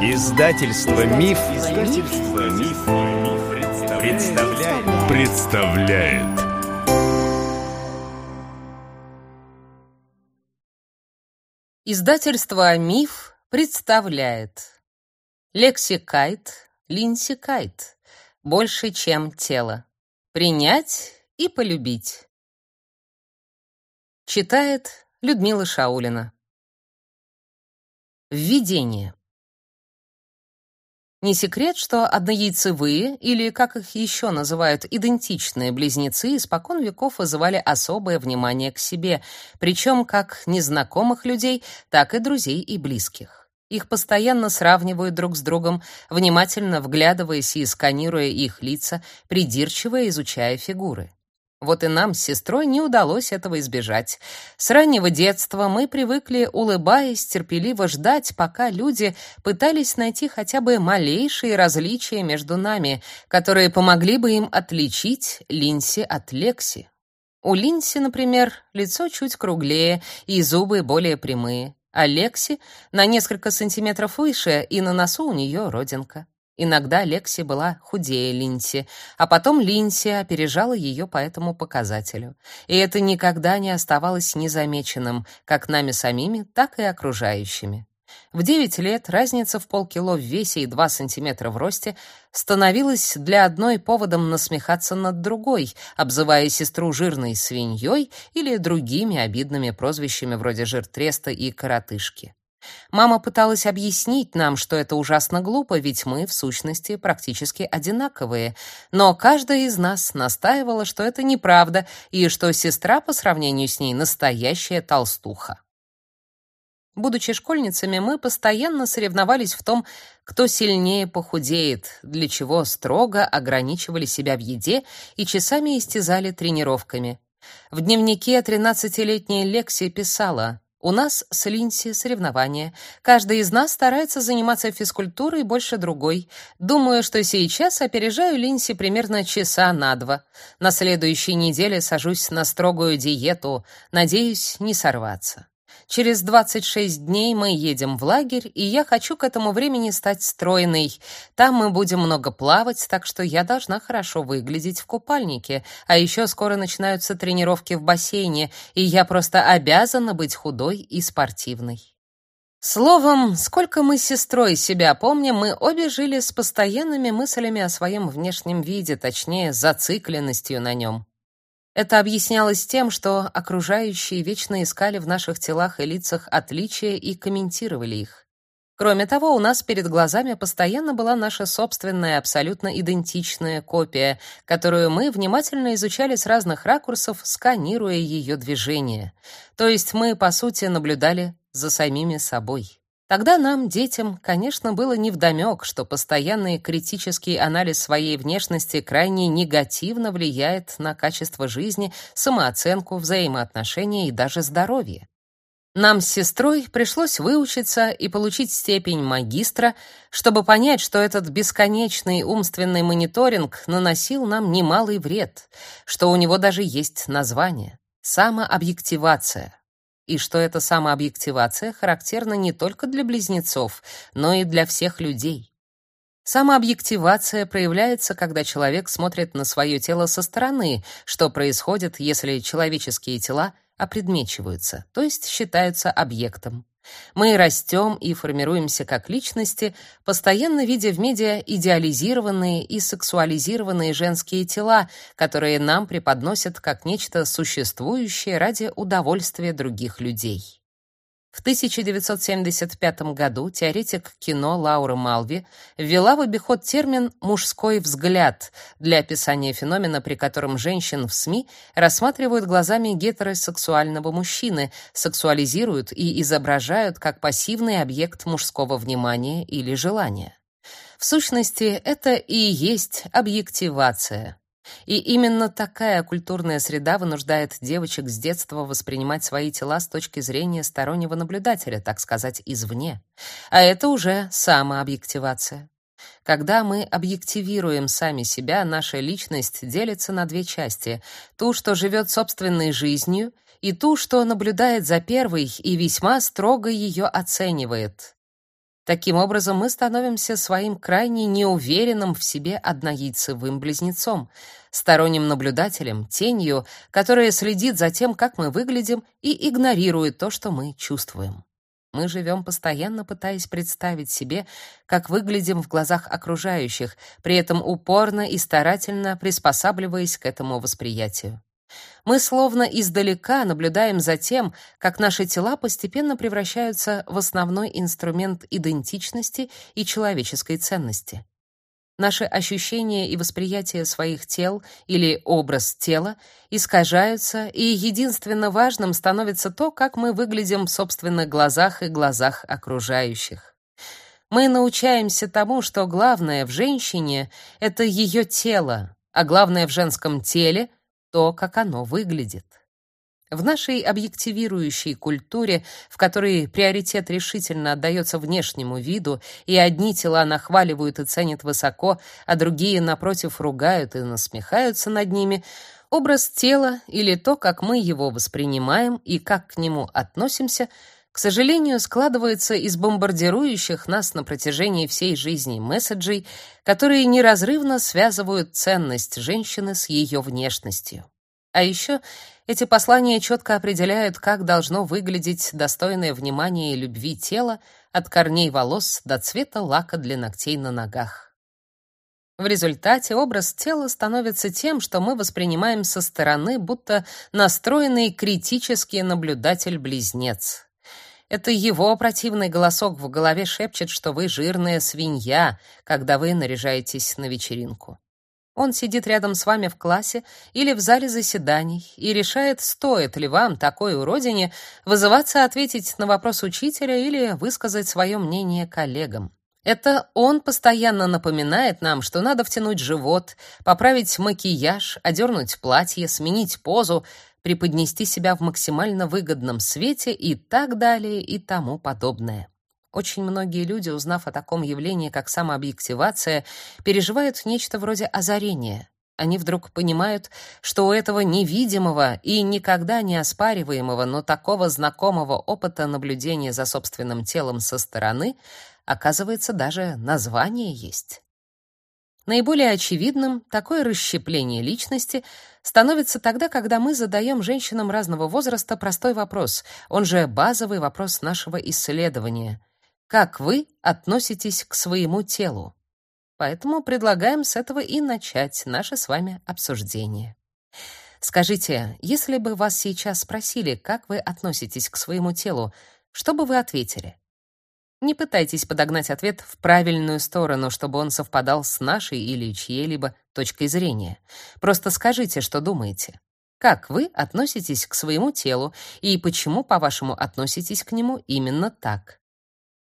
Издательство Миф, Издательство Миф, представляет. представляет. Издательство Миф представляет. Лексикайт, линсикайт. Больше, чем тело. Принять и полюбить. Читает Людмила Шаулина. Введение. Не секрет, что однояйцевые, или, как их еще называют, идентичные близнецы, испокон веков вызывали особое внимание к себе, причем как незнакомых людей, так и друзей и близких. Их постоянно сравнивают друг с другом, внимательно вглядываясь и сканируя их лица, придирчиво изучая фигуры. Вот и нам с сестрой не удалось этого избежать. С раннего детства мы привыкли, улыбаясь, терпеливо ждать, пока люди пытались найти хотя бы малейшие различия между нами, которые помогли бы им отличить Линси от Лекси. У Линси, например, лицо чуть круглее и зубы более прямые, а Лекси на несколько сантиметров выше, и на носу у нее родинка. Иногда Лекси была худее Линси, а потом Линси опережала ее по этому показателю. И это никогда не оставалось незамеченным, как нами самими, так и окружающими. В 9 лет разница в полкило в весе и 2 сантиметра в росте становилась для одной поводом насмехаться над другой, обзывая сестру жирной свиньей или другими обидными прозвищами вроде жиртреста и коротышки. Мама пыталась объяснить нам, что это ужасно глупо, ведь мы в сущности практически одинаковые, но каждая из нас настаивала, что это неправда и что сестра по сравнению с ней настоящая толстуха. Будучи школьницами, мы постоянно соревновались в том, кто сильнее похудеет, для чего строго ограничивали себя в еде и часами истязали тренировками. В дневнике 13-летняя Лекси писала: у нас с Линси соревнования. Каждый из нас старается заниматься физкультурой больше другой. Думаю, что сейчас опережаю Линси примерно часа на два. На следующей неделе сажусь на строгую диету. Надеюсь, не сорваться. Через 26 дней мы едем в лагерь, и я хочу к этому времени стать стройной. Там мы будем много плавать, так что я должна хорошо выглядеть в купальнике. А еще скоро начинаются тренировки в бассейне, и я просто обязана быть худой и спортивной. Словом, сколько мы с сестрой себя помним, мы обе жили с постоянными мыслями о своем внешнем виде, точнее, зацикленностью на нем. Это объяснялось тем, что окружающие вечно искали в наших телах и лицах отличия и комментировали их. Кроме того, у нас перед глазами постоянно была наша собственная абсолютно идентичная копия, которую мы внимательно изучали с разных ракурсов, сканируя ее движения. То есть мы, по сути, наблюдали за самими собой. Тогда нам, детям, конечно, было невдомёк, что постоянный критический анализ своей внешности крайне негативно влияет на качество жизни, самооценку, взаимоотношения и даже здоровье. Нам с сестрой пришлось выучиться и получить степень магистра, чтобы понять, что этот бесконечный умственный мониторинг наносил нам немалый вред, что у него даже есть название — самообъективация и что эта самообъективация характерна не только для близнецов, но и для всех людей. Самообъективация проявляется, когда человек смотрит на свое тело со стороны, что происходит, если человеческие тела опредмечиваются, то есть считаются объектом. Мы растем и формируемся как личности, постоянно видя в медиа идеализированные и сексуализированные женские тела, которые нам преподносят как нечто существующее ради удовольствия других людей. В 1975 году теоретик кино Лаура Малви ввела в обиход термин «мужской взгляд» для описания феномена, при котором женщин в СМИ рассматривают глазами гетеросексуального мужчины, сексуализируют и изображают как пассивный объект мужского внимания или желания. В сущности, это и есть объективация. И именно такая культурная среда вынуждает девочек с детства воспринимать свои тела с точки зрения стороннего наблюдателя, так сказать, извне. А это уже самообъективация. Когда мы объективируем сами себя, наша личность делится на две части: ту, что живет собственной жизнью, и ту, что наблюдает за первой и весьма строго ее оценивает. Таким образом, мы становимся своим крайне неуверенным в себе однояйцевым близнецом, сторонним наблюдателем, тенью, которая следит за тем, как мы выглядим, и игнорирует то, что мы чувствуем. Мы живем постоянно пытаясь представить себе, как выглядим в глазах окружающих, при этом упорно и старательно приспосабливаясь к этому восприятию. Мы словно издалека наблюдаем за тем, как наши тела постепенно превращаются в основной инструмент идентичности и человеческой ценности. Наши ощущения и восприятие своих тел или образ тела искажаются, и единственно важным становится то, как мы выглядим в собственных глазах и глазах окружающих. Мы научаемся тому, что главное в женщине — это ее тело, а главное в женском теле то, как оно выглядит. В нашей объективирующей культуре, в которой приоритет решительно отдается внешнему виду, и одни тела нахваливают и ценят высоко, а другие, напротив, ругают и насмехаются над ними, образ тела или то, как мы его воспринимаем и как к нему относимся, к сожалению, складывается из бомбардирующих нас на протяжении всей жизни месседжей, которые неразрывно связывают ценность женщины с ее внешностью. А еще эти послания четко определяют, как должно выглядеть достойное внимания и любви тело от корней волос до цвета лака для ногтей на ногах. В результате образ тела становится тем, что мы воспринимаем со стороны, будто настроенный критический наблюдатель-близнец. Это его противный голосок в голове шепчет, что вы жирная свинья, когда вы наряжаетесь на вечеринку. Он сидит рядом с вами в классе или в зале заседаний и решает, стоит ли вам, такой уродине, вызываться ответить на вопрос учителя или высказать свое мнение коллегам. Это он постоянно напоминает нам, что надо втянуть живот, поправить макияж, одернуть платье, сменить позу, преподнести себя в максимально выгодном свете и так далее и тому подобное. Очень многие люди, узнав о таком явлении, как самообъективация, переживают нечто вроде озарения. Они вдруг понимают, что у этого невидимого и никогда не оспариваемого, но такого знакомого опыта наблюдения за собственным телом со стороны, оказывается, даже название есть. Наиболее очевидным такое расщепление личности становится тогда, когда мы задаем женщинам разного возраста простой вопрос, он же базовый вопрос нашего исследования. Как вы относитесь к своему телу? Поэтому предлагаем с этого и начать наше с вами обсуждение. Скажите, если бы вас сейчас спросили, как вы относитесь к своему телу, что бы вы ответили? Не пытайтесь подогнать ответ в правильную сторону, чтобы он совпадал с нашей или чьей-либо точкой зрения. Просто скажите, что думаете. Как вы относитесь к своему телу и почему, по-вашему, относитесь к нему именно так?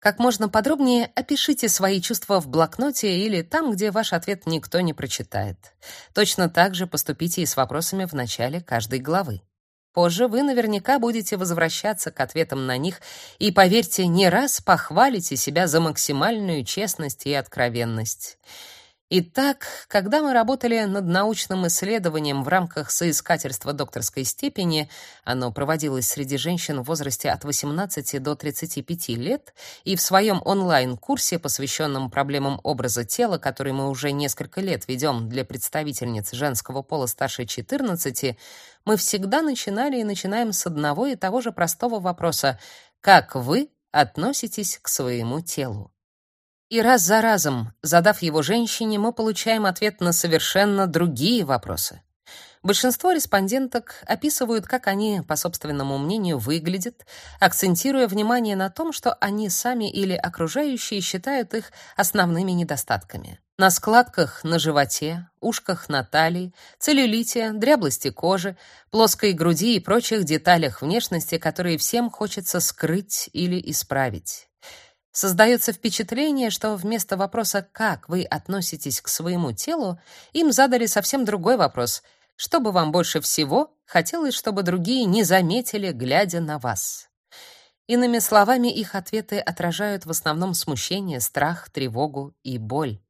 Как можно подробнее опишите свои чувства в блокноте или там, где ваш ответ никто не прочитает. Точно так же поступите и с вопросами в начале каждой главы. Позже вы наверняка будете возвращаться к ответам на них и, поверьте, не раз похвалите себя за максимальную честность и откровенность. Итак, когда мы работали над научным исследованием в рамках соискательства докторской степени, оно проводилось среди женщин в возрасте от 18 до 35 лет, и в своем онлайн-курсе, посвященном проблемам образа тела, который мы уже несколько лет ведем для представительниц женского пола старше 14, мы всегда начинали и начинаем с одного и того же простого вопроса: как вы относитесь к своему телу? И раз за разом, задав его женщине, мы получаем ответ на совершенно другие вопросы. Большинство респонденток описывают, как они, по собственному мнению, выглядят, акцентируя внимание на том, что они сами или окружающие считают их основными недостатками. На складках на животе, ушках на талии, целлюлите, дряблости кожи, плоской груди и прочих деталях внешности, которые всем хочется скрыть или исправить. Создается впечатление, что вместо вопроса «как вы относитесь к своему телу» им задали совсем другой вопрос «что бы вам больше всего хотелось, чтобы другие не заметили, глядя на вас?» Иными словами, их ответы отражают в основном смущение, страх, тревогу и боль.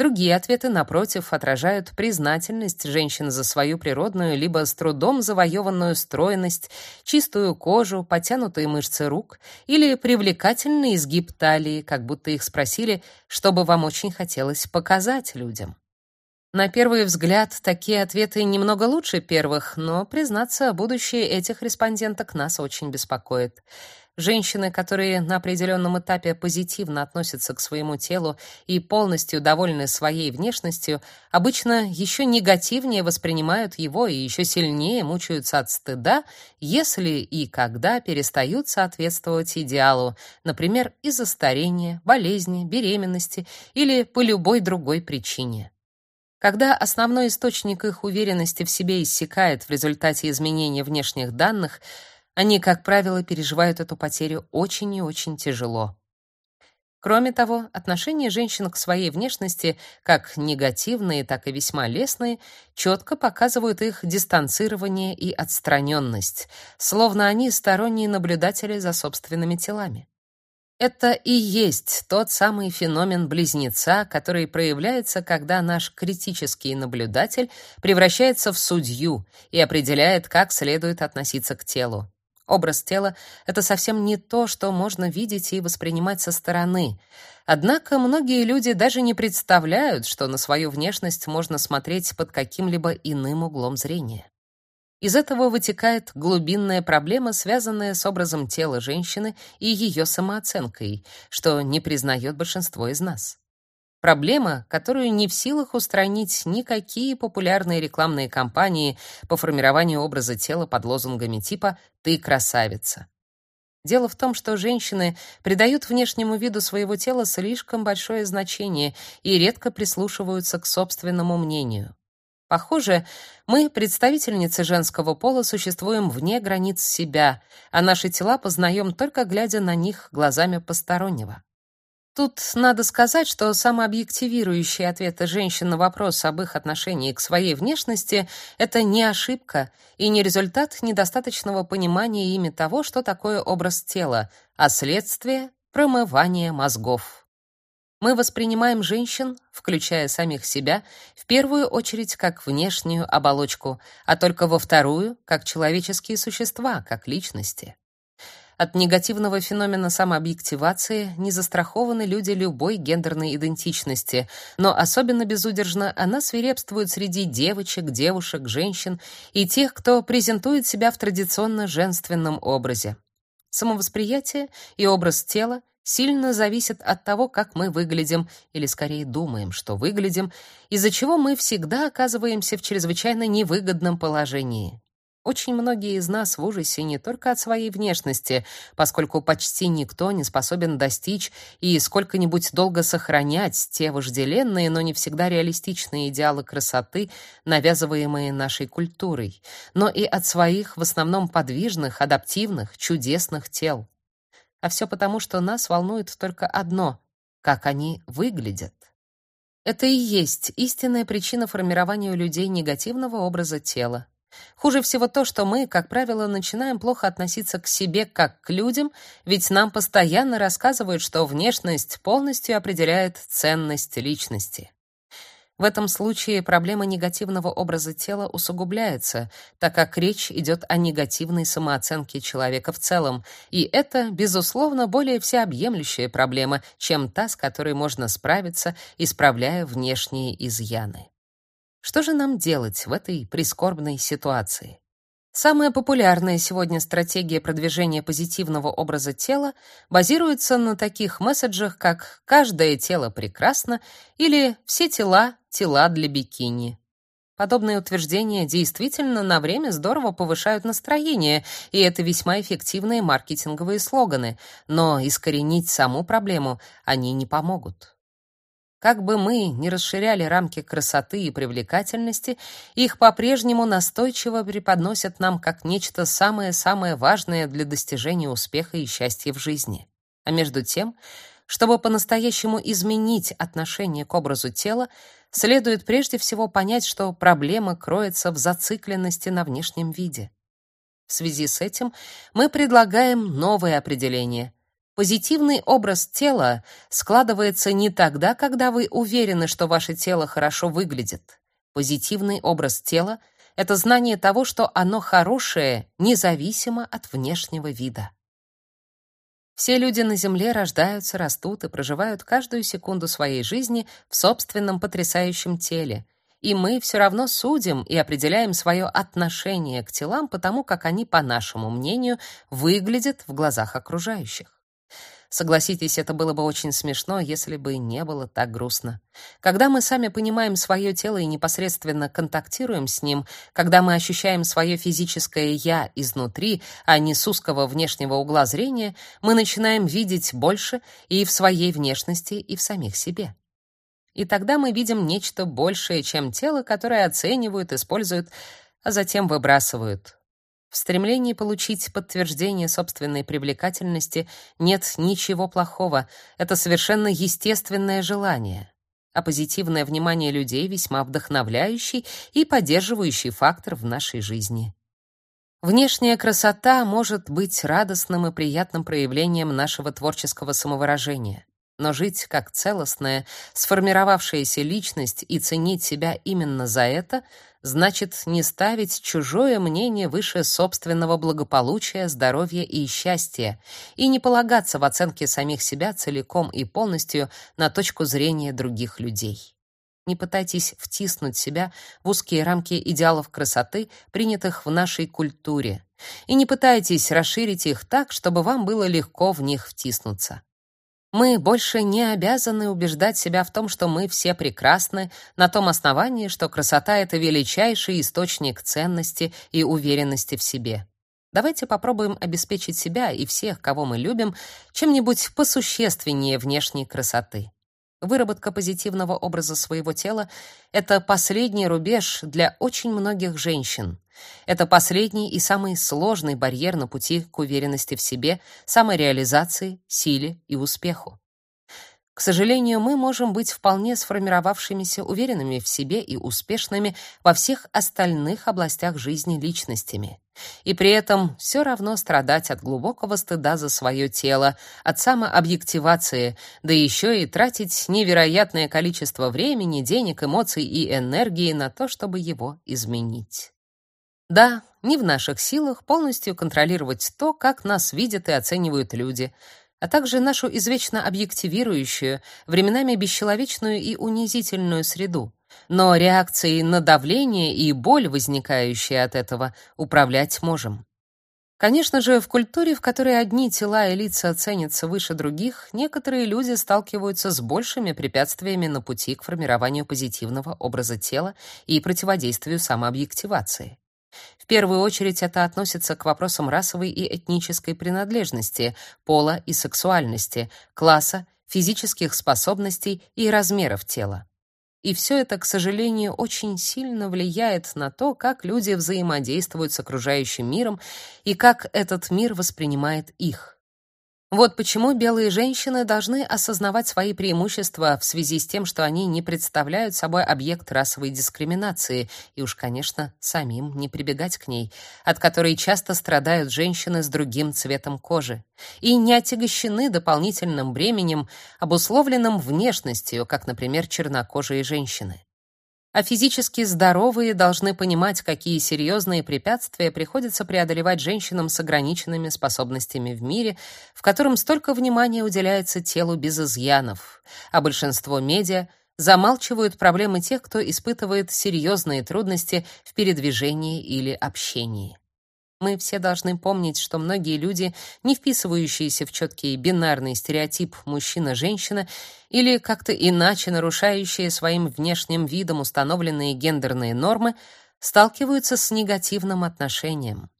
Другие ответы, напротив, отражают признательность женщин за свою природную либо с трудом завоеванную стройность, чистую кожу, потянутые мышцы рук или привлекательный изгиб талии, как будто их спросили, что бы вам очень хотелось показать людям. На первый взгляд, такие ответы немного лучше первых, но, признаться, будущее этих респонденток нас очень беспокоит. Женщины, которые на определенном этапе позитивно относятся к своему телу и полностью довольны своей внешностью, обычно еще негативнее воспринимают его и еще сильнее мучаются от стыда, если и когда перестают соответствовать идеалу, например, из-за старения, болезни, беременности или по любой другой причине. Когда основной источник их уверенности в себе иссякает в результате изменения внешних данных, они, как правило, переживают эту потерю очень и очень тяжело. Кроме того, отношения женщин к своей внешности, как негативные, так и весьма лестные, четко показывают их дистанцирование и отстраненность, словно они сторонние наблюдатели за собственными телами. Это и есть тот самый феномен близнеца, который проявляется, когда наш критический наблюдатель превращается в судью и определяет, как следует относиться к телу. Образ тела — это совсем не то, что можно видеть и воспринимать со стороны. Однако многие люди даже не представляют, что на свою внешность можно смотреть под каким-либо иным углом зрения. Из этого вытекает глубинная проблема, связанная с образом тела женщины и ее самооценкой, что не признает большинство из нас. Проблема, которую не в силах устранить никакие популярные рекламные кампании по формированию образа тела под лозунгами типа «ты красавица». Дело в том, что женщины придают внешнему виду своего тела слишком большое значение и редко прислушиваются к собственному мнению. Похоже, мы, представительницы женского пола, существуем вне границ себя, а наши тела познаем только глядя на них глазами постороннего. Тут надо сказать, что самообъективирующие ответы женщин на вопрос об их отношении к своей внешности это не ошибка и не результат недостаточного понимания ими того, что такое образ тела, а следствие промывания мозгов. Мы воспринимаем женщин, включая самих себя, в первую очередь как внешнюю оболочку, а только во вторую как человеческие существа, как личности. От негативного феномена самообъективации не застрахованы люди любой гендерной идентичности, но особенно безудержно она свирепствует среди девочек, девушек, женщин и тех, кто презентует себя в традиционно женственном образе. Самовосприятие и образ тела сильно зависит от того, как мы выглядим, или скорее думаем, что выглядим, из-за чего мы всегда оказываемся в чрезвычайно невыгодном положении. Очень многие из нас в ужасе не только от своей внешности, поскольку почти никто не способен достичь и сколько-нибудь долго сохранять те вожделенные, но не всегда реалистичные идеалы красоты, навязываемые нашей культурой, но и от своих в основном подвижных, адаптивных, чудесных тел. А все потому, что нас волнует только одно — как они выглядят. Это и есть истинная причина формирования у людей негативного образа тела. Хуже всего то, что мы, как правило, начинаем плохо относиться к себе как к людям, ведь нам постоянно рассказывают, что внешность полностью определяет ценность личности. В этом случае проблема негативного образа тела усугубляется, так как речь идет о негативной самооценке человека в целом, и это, безусловно, более всеобъемлющая проблема, чем та, с которой можно справиться, исправляя внешние изъяны. Что же нам делать в этой прискорбной ситуации? Самая популярная сегодня стратегия продвижения позитивного образа тела базируется на таких месседжах, как «каждое тело прекрасно» или «все тела — тела для бикини». Подобные утверждения действительно на время здорово повышают настроение, и это весьма эффективные маркетинговые слоганы, но искоренить саму проблему они не помогут. Как бы мы ни расширяли рамки красоты и привлекательности, их по-прежнему настойчиво преподносят нам как нечто самое-самое важное для достижения успеха и счастья в жизни. А между тем, чтобы по-настоящему изменить отношение к образу тела, следует прежде всего понять, что проблема кроется в зацикленности на внешнем виде. В связи с этим мы предлагаем новое определение — Позитивный образ тела складывается не тогда, когда вы уверены, что ваше тело хорошо выглядит. Позитивный образ тела — это знание того, что оно хорошее, независимо от внешнего вида. Все люди на Земле рождаются, растут и проживают каждую секунду своей жизни в собственном потрясающем теле. И мы все равно судим и определяем свое отношение к телам потому, как они, по нашему мнению, выглядят в глазах окружающих. Согласитесь, это было бы очень смешно, если бы не было так грустно. Когда мы сами понимаем свое тело и непосредственно контактируем с ним, когда мы ощущаем свое физическое «я» изнутри, а не с узкого внешнего угла зрения, мы начинаем видеть больше и в своей внешности, и в самих себе. И тогда мы видим нечто большее, чем тело, которое оценивают, используют, а затем выбрасывают. В стремлении получить подтверждение собственной привлекательности нет ничего плохого. Это совершенно естественное желание. А позитивное внимание людей весьма вдохновляющий и поддерживающий фактор в нашей жизни. Внешняя красота может быть радостным и приятным проявлением нашего творческого самовыражения. Но жить как целостная, сформировавшаяся личность и ценить себя именно за это — значит не ставить чужое мнение выше собственного благополучия, здоровья и счастья, и не полагаться в оценке самих себя целиком и полностью на точку зрения других людей. Не пытайтесь втиснуть себя в узкие рамки идеалов красоты, принятых в нашей культуре, и не пытайтесь расширить их так, чтобы вам было легко в них втиснуться. Мы больше не обязаны убеждать себя в том, что мы все прекрасны, на том основании, что красота — это величайший источник ценности и уверенности в себе. Давайте попробуем обеспечить себя и всех, кого мы любим, чем-нибудь посущественнее внешней красоты. Выработка позитивного образа своего тела — это последний рубеж для очень многих женщин. Это последний и самый сложный барьер на пути к уверенности в себе, самореализации, силе и успеху. К сожалению, мы можем быть вполне сформировавшимися, уверенными в себе и успешными во всех остальных областях жизни личностями. И при этом все равно страдать от глубокого стыда за свое тело, от самообъективации, да еще и тратить невероятное количество времени, денег, эмоций и энергии на то, чтобы его изменить. Да, не в наших силах полностью контролировать то, как нас видят и оценивают люди — а также нашу извечно объективирующую, временами бесчеловечную и унизительную среду. Но реакцией на давление и боль, возникающие от этого, управлять можем. Конечно же, в культуре, в которой одни тела и лица ценятся выше других, некоторые люди сталкиваются с большими препятствиями на пути к формированию позитивного образа тела и противодействию самообъективации. В первую очередь это относится к вопросам расовой и этнической принадлежности, пола и сексуальности, класса, физических способностей и размеров тела. И все это, к сожалению, очень сильно влияет на то, как люди взаимодействуют с окружающим миром и как этот мир воспринимает их. Вот почему белые женщины должны осознавать свои преимущества в связи с тем, что они не представляют собой объект расовой дискриминации, и уж, конечно, самим не прибегать к ней, от которой часто страдают женщины с другим цветом кожи, и не отягощены дополнительным бременем, обусловленным внешностью, как, например, чернокожие женщины. А физически здоровые должны понимать, какие серьезные препятствия приходится преодолевать женщинам с ограниченными способностями в мире, в котором столько внимания уделяется телу без изъянов, а большинство медиа замалчивают проблемы тех, кто испытывает серьезные трудности в передвижении или общении. Мы все должны помнить, что многие люди, не вписывающиеся в четкий бинарный стереотип мужчина-женщина или как-то иначе нарушающие своим внешним видом установленные гендерные нормы, сталкиваются с негативным отношением.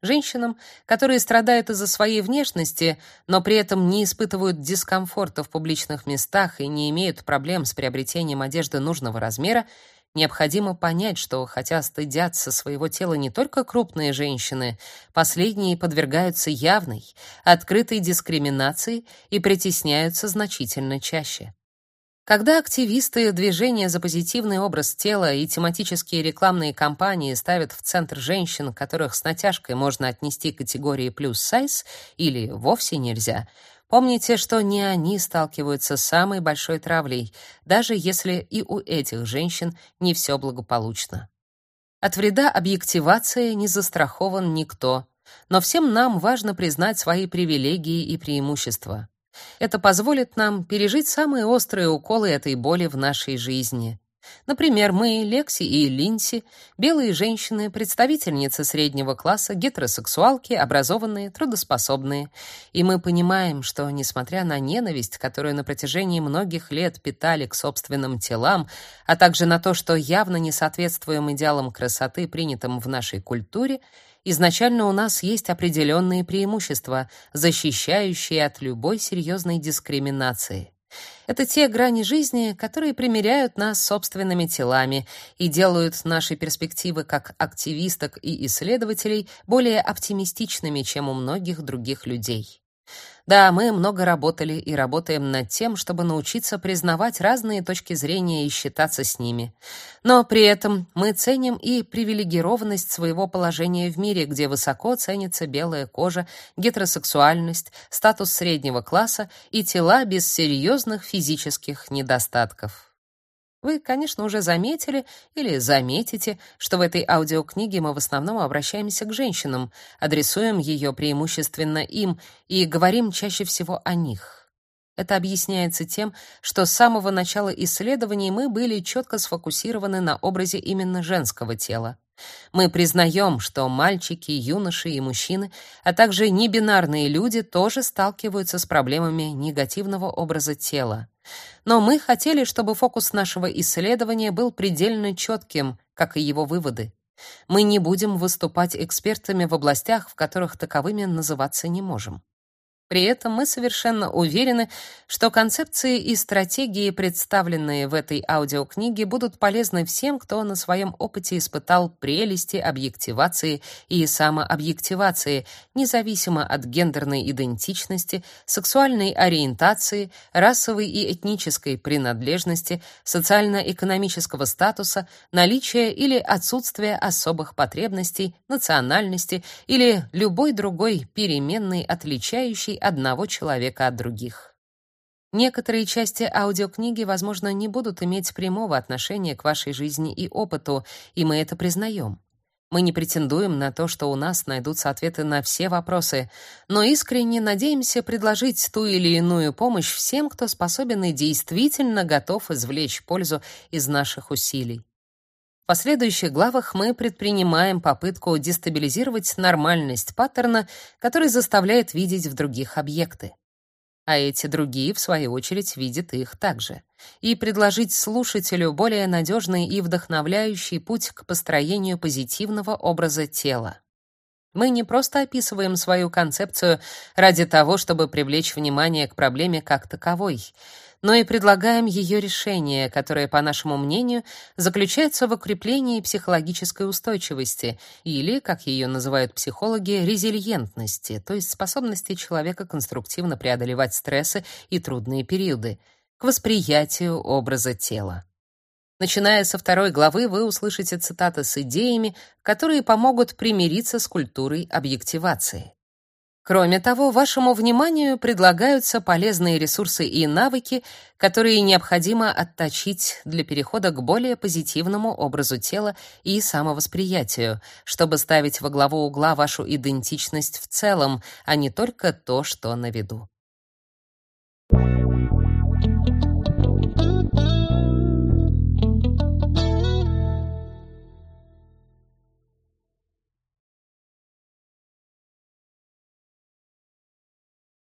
Женщинам, которые страдают из-за своей внешности, но при этом не испытывают дискомфорта в публичных местах и не имеют проблем с приобретением одежды нужного размера, Необходимо понять, что хотя стыдятся своего тела не только крупные женщины, последние подвергаются явной, открытой дискриминации и притесняются значительно чаще. Когда активисты движения за позитивный образ тела и тематические рекламные кампании ставят в центр женщин, которых с натяжкой можно отнести к категории плюс сайз или вовсе нельзя, Помните, что не они сталкиваются с самой большой травлей, даже если и у этих женщин не все благополучно. От вреда объективации не застрахован никто, но всем нам важно признать свои привилегии и преимущества. Это позволит нам пережить самые острые уколы этой боли в нашей жизни. Например, мы, Лекси и Линси, белые женщины, представительницы среднего класса, гетеросексуалки, образованные, трудоспособные. И мы понимаем, что, несмотря на ненависть, которую на протяжении многих лет питали к собственным телам, а также на то, что явно не соответствуем идеалам красоты, принятым в нашей культуре, изначально у нас есть определенные преимущества, защищающие от любой серьезной дискриминации. Это те грани жизни, которые примиряют нас собственными телами и делают наши перспективы как активисток и исследователей более оптимистичными, чем у многих других людей. Да, мы много работали и работаем над тем, чтобы научиться признавать разные точки зрения и считаться с ними. Но при этом мы ценим и привилегированность своего положения в мире, где высоко ценится белая кожа, гетеросексуальность, статус среднего класса и тела без серьезных физических недостатков. Вы, конечно, уже заметили или заметите, что в этой аудиокниге мы в основном обращаемся к женщинам, адресуем ее преимущественно им и говорим чаще всего о них. Это объясняется тем, что с самого начала исследований мы были четко сфокусированы на образе именно женского тела. Мы признаем, что мальчики, юноши и мужчины, а также небинарные люди тоже сталкиваются с проблемами негативного образа тела. Но мы хотели, чтобы фокус нашего исследования был предельно четким, как и его выводы. Мы не будем выступать экспертами в областях, в которых таковыми называться не можем. При этом мы совершенно уверены, что концепции и стратегии, представленные в этой аудиокниге, будут полезны всем, кто на своем опыте испытал прелести объективации и самообъективации, независимо от гендерной идентичности, сексуальной ориентации, расовой и этнической принадлежности, социально-экономического статуса, наличия или отсутствия особых потребностей, национальности или любой другой переменной, отличающей одного человека от других. Некоторые части аудиокниги, возможно, не будут иметь прямого отношения к вашей жизни и опыту, и мы это признаем. Мы не претендуем на то, что у нас найдутся ответы на все вопросы, но искренне надеемся предложить ту или иную помощь всем, кто способен и действительно готов извлечь пользу из наших усилий. Последующих главах мы предпринимаем попытку дестабилизировать нормальность паттерна, который заставляет видеть в других объекты. А эти другие, в свою очередь, видят их также. И предложить слушателю более надежный и вдохновляющий путь к построению позитивного образа тела. Мы не просто описываем свою концепцию ради того, чтобы привлечь внимание к проблеме как таковой — но и предлагаем ее решение, которое, по нашему мнению, заключается в укреплении психологической устойчивости или, как ее называют психологи, резилиентности, то есть способности человека конструктивно преодолевать стрессы и трудные периоды, к восприятию образа тела. Начиная со второй главы, вы услышите цитаты с идеями, которые помогут примириться с культурой объективации. Кроме того, вашему вниманию предлагаются полезные ресурсы и навыки, которые необходимо отточить для перехода к более позитивному образу тела и самовосприятию, чтобы ставить во главу угла вашу идентичность в целом, а не только то, что на виду.